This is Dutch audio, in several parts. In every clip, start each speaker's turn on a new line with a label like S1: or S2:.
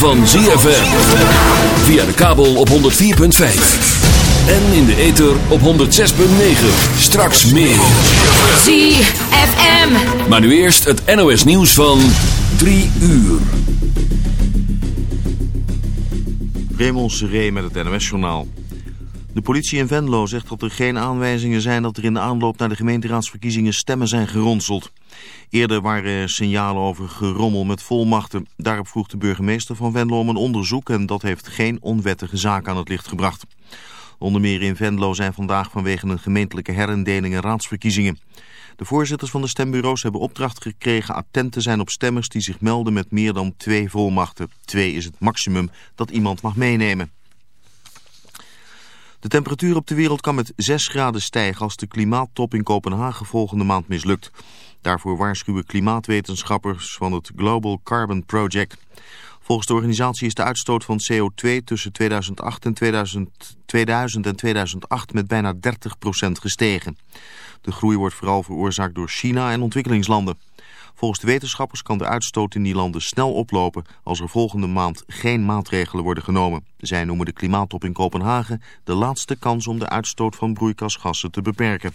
S1: van ZFM. Via de kabel op 104.5. En in de ether op 106.9. Straks meer.
S2: ZFM.
S1: Maar nu eerst het NOS nieuws van 3 uur.
S3: Raymond Seré met het NOS-journaal. De politie in Venlo zegt dat er geen aanwijzingen zijn dat er in de aanloop naar de gemeenteraadsverkiezingen stemmen zijn geronseld. Eerder waren er signalen over gerommel met volmachten. Daarop vroeg de burgemeester van Venlo om een onderzoek en dat heeft geen onwettige zaak aan het licht gebracht. Onder meer in Venlo zijn vandaag vanwege een gemeentelijke herindeling en raadsverkiezingen. De voorzitters van de stembureaus hebben opdracht gekregen attent te zijn op stemmers die zich melden met meer dan twee volmachten. Twee is het maximum dat iemand mag meenemen. De temperatuur op de wereld kan met 6 graden stijgen als de klimaattop in Kopenhagen volgende maand mislukt. Daarvoor waarschuwen klimaatwetenschappers van het Global Carbon Project. Volgens de organisatie is de uitstoot van CO2 tussen 2008 en 2000, 2000 en 2008 met bijna 30% gestegen. De groei wordt vooral veroorzaakt door China en ontwikkelingslanden. Volgens de wetenschappers kan de uitstoot in die landen snel oplopen als er volgende maand geen maatregelen worden genomen. Zij noemen de klimaattop in Kopenhagen de laatste kans om de uitstoot van broeikasgassen te beperken.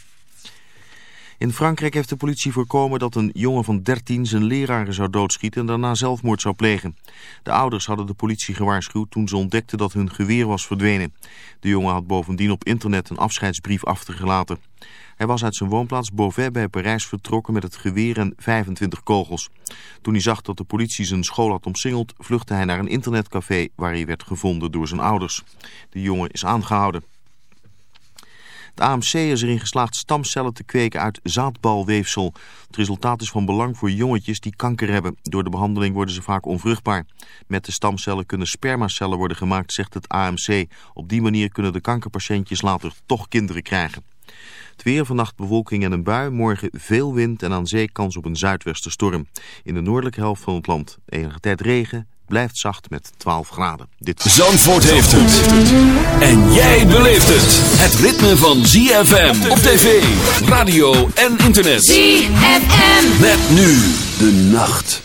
S3: In Frankrijk heeft de politie voorkomen dat een jongen van 13 zijn leraren zou doodschieten en daarna zelfmoord zou plegen. De ouders hadden de politie gewaarschuwd toen ze ontdekten dat hun geweer was verdwenen. De jongen had bovendien op internet een afscheidsbrief achtergelaten. Hij was uit zijn woonplaats Beauvais bij Parijs vertrokken met het geweer en 25 kogels. Toen hij zag dat de politie zijn school had omsingeld, vluchtte hij naar een internetcafé waar hij werd gevonden door zijn ouders. De jongen is aangehouden. Het AMC is erin geslaagd stamcellen te kweken uit zaadbalweefsel. Het resultaat is van belang voor jongetjes die kanker hebben. Door de behandeling worden ze vaak onvruchtbaar. Met de stamcellen kunnen spermacellen worden gemaakt, zegt het AMC. Op die manier kunnen de kankerpatiëntjes later toch kinderen krijgen. Het weer vannacht bewolking en een bui. Morgen veel wind en aan zee kans op een zuidwesterstorm. In de noordelijke helft van het land enige tijd regen. Blijft zacht met 12 graden. Dit...
S1: Zandvoort heeft het. En jij beleeft het. Het ritme van ZFM op tv, radio en internet.
S2: ZFM.
S1: Met nu de nacht.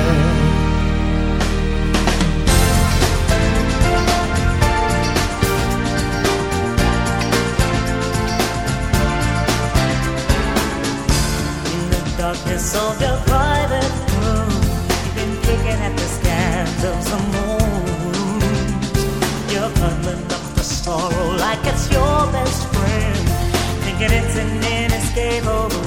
S2: Of your private room, you've been picking at the scans of the moon. You're cuddling up the sorrow like it's your best friend, thinking it's an inescapable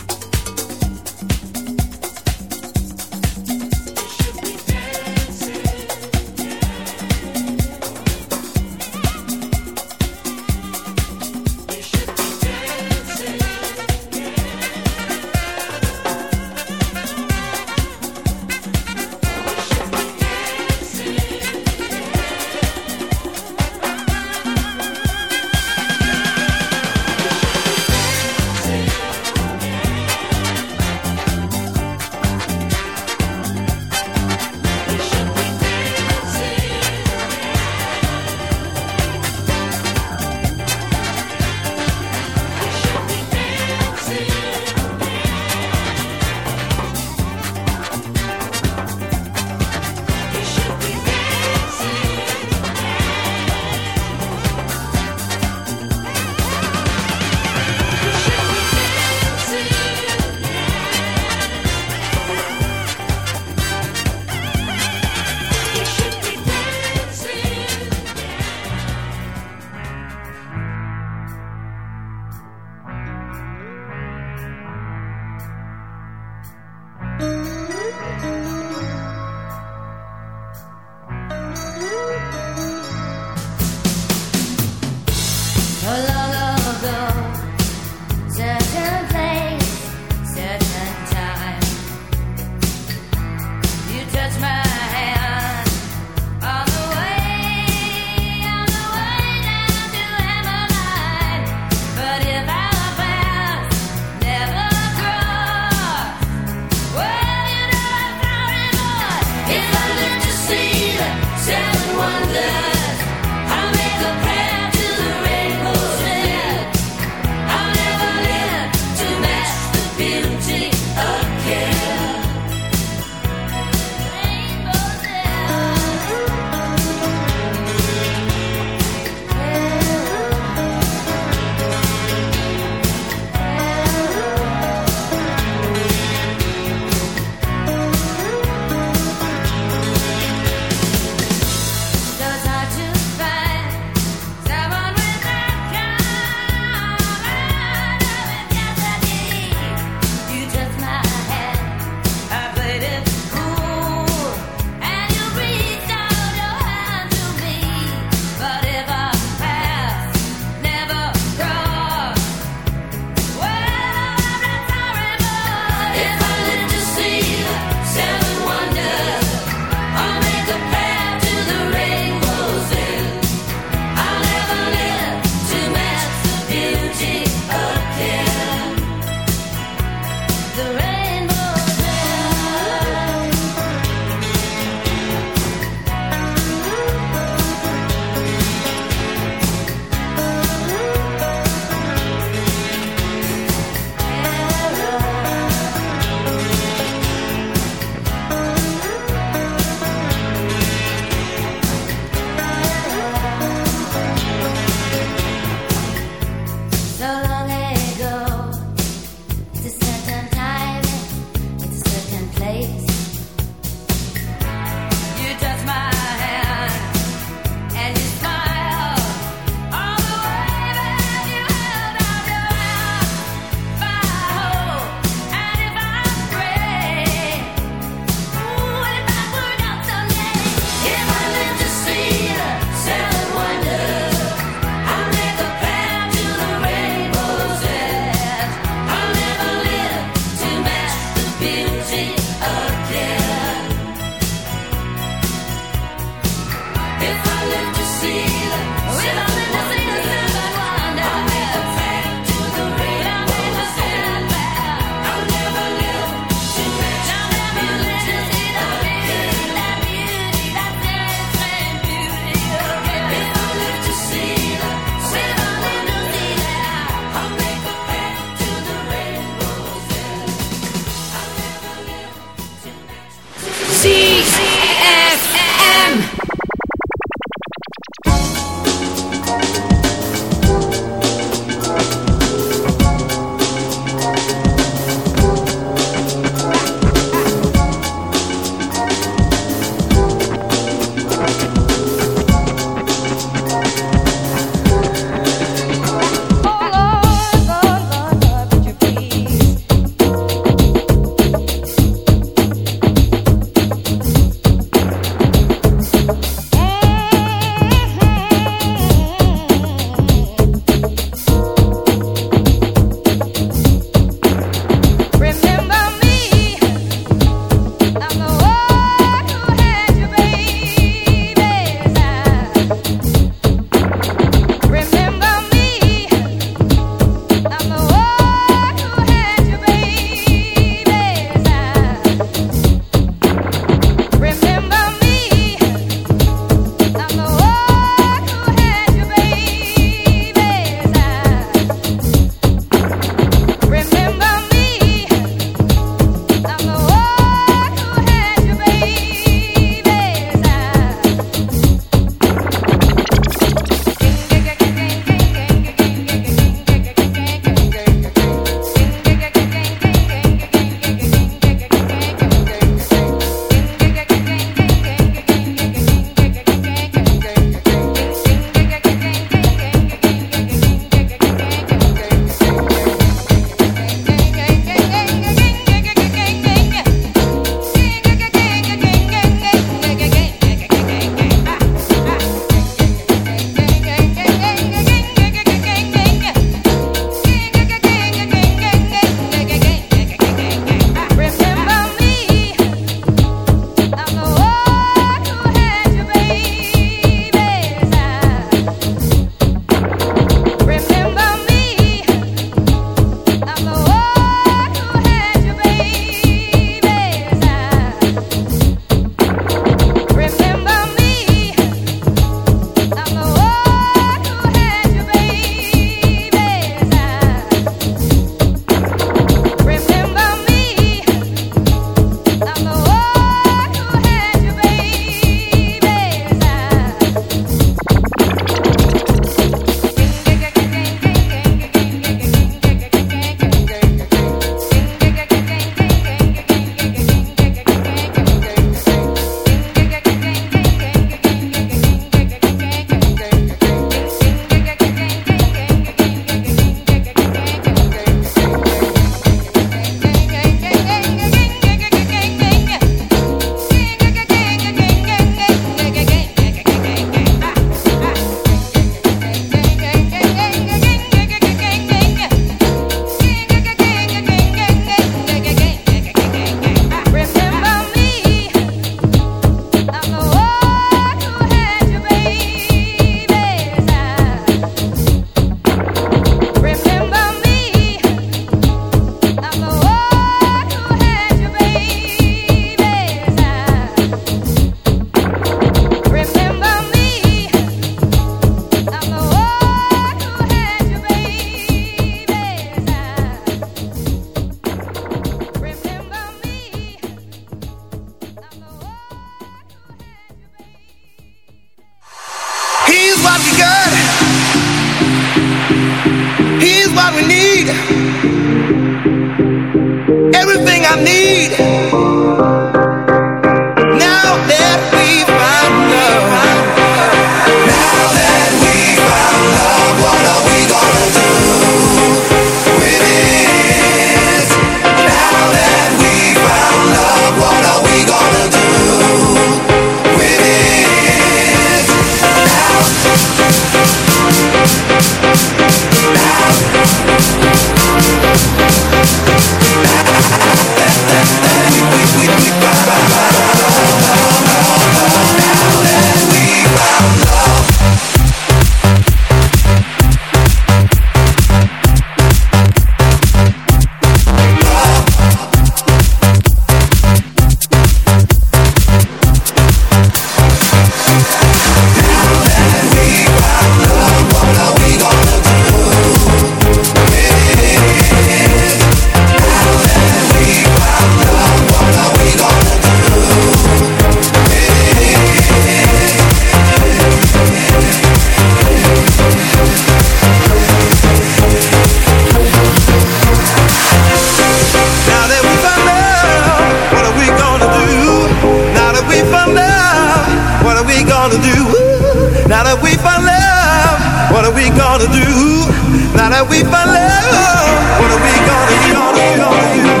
S2: What are we gonna do now that we found
S1: love? What are
S4: we gonna, gonna, gonna do?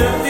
S1: wonder.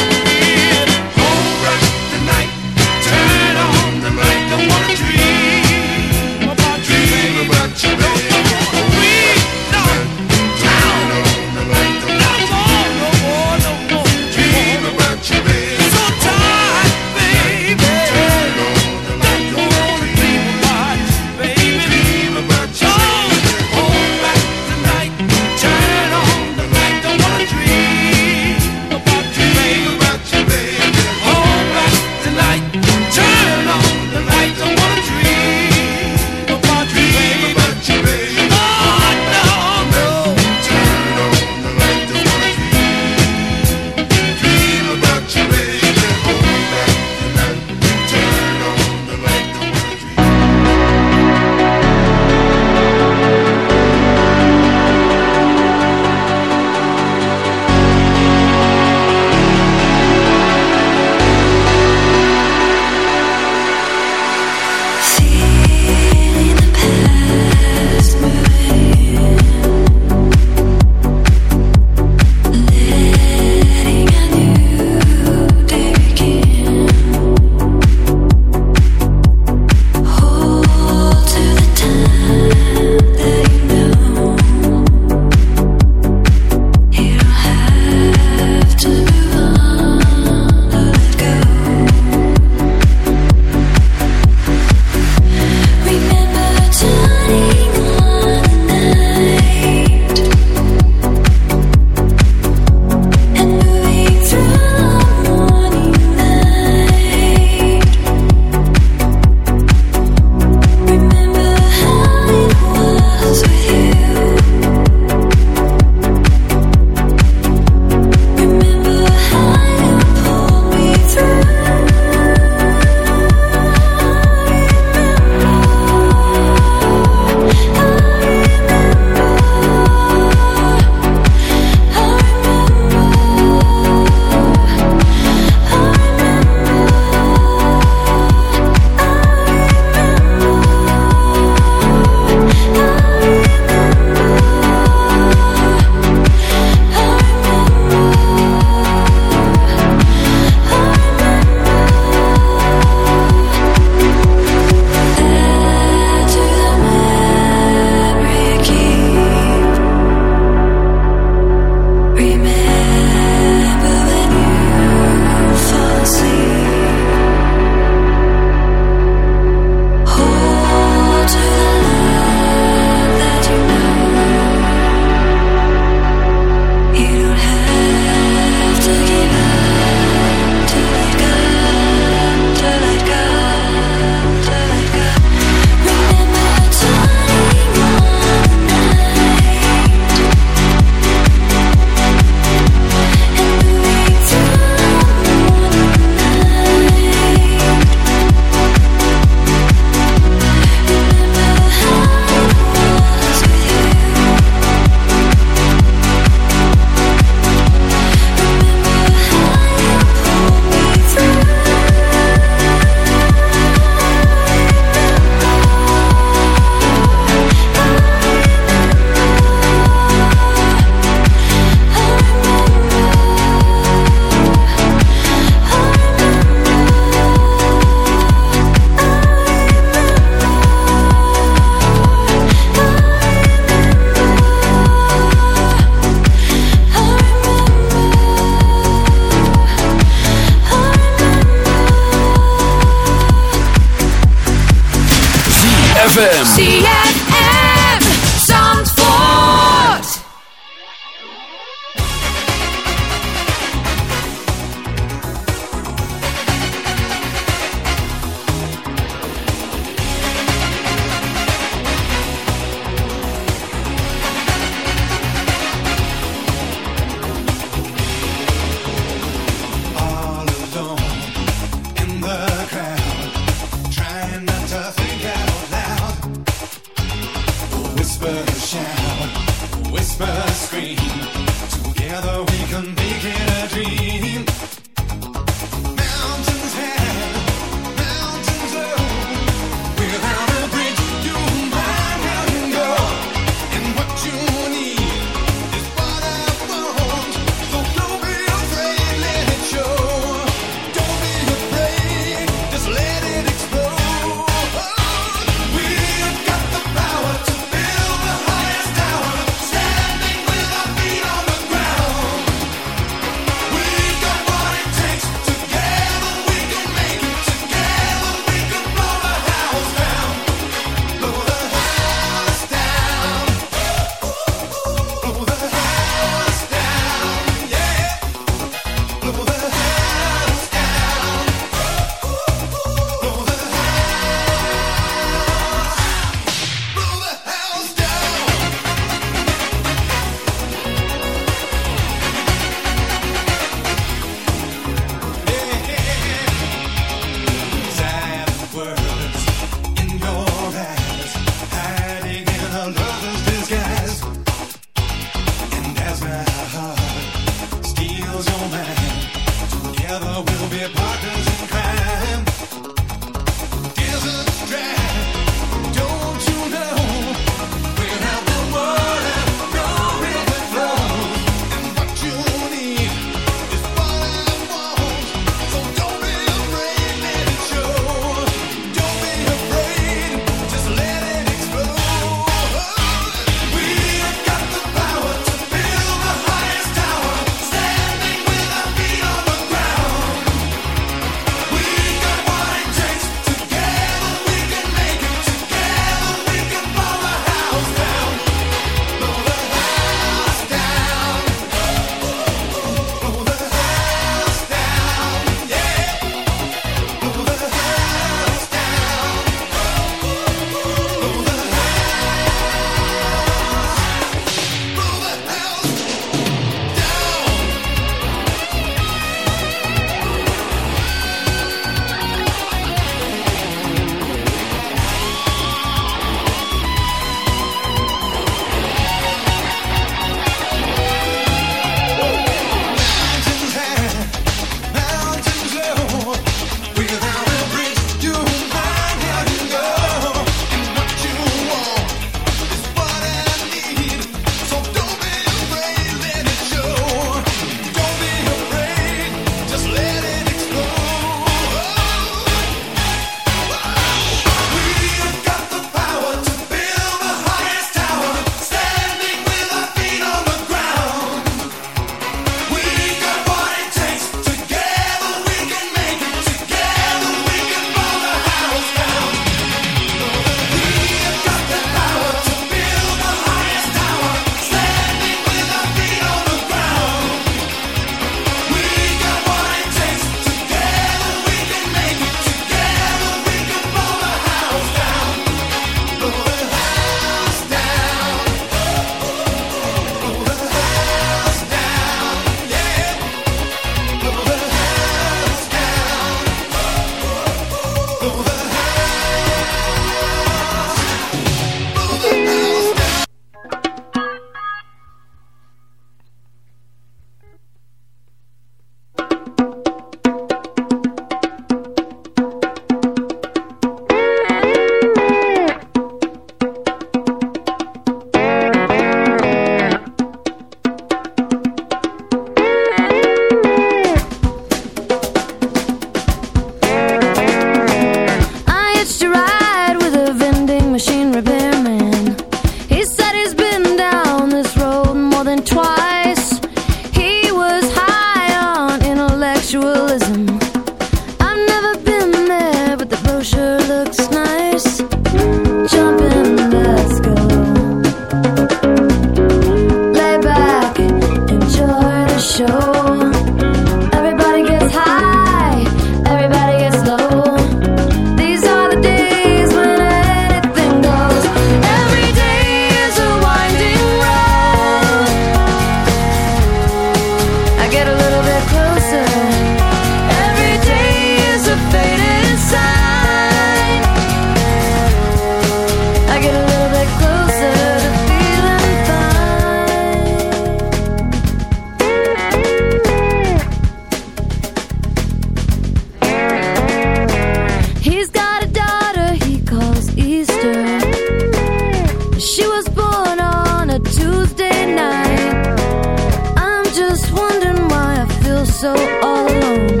S5: Oh.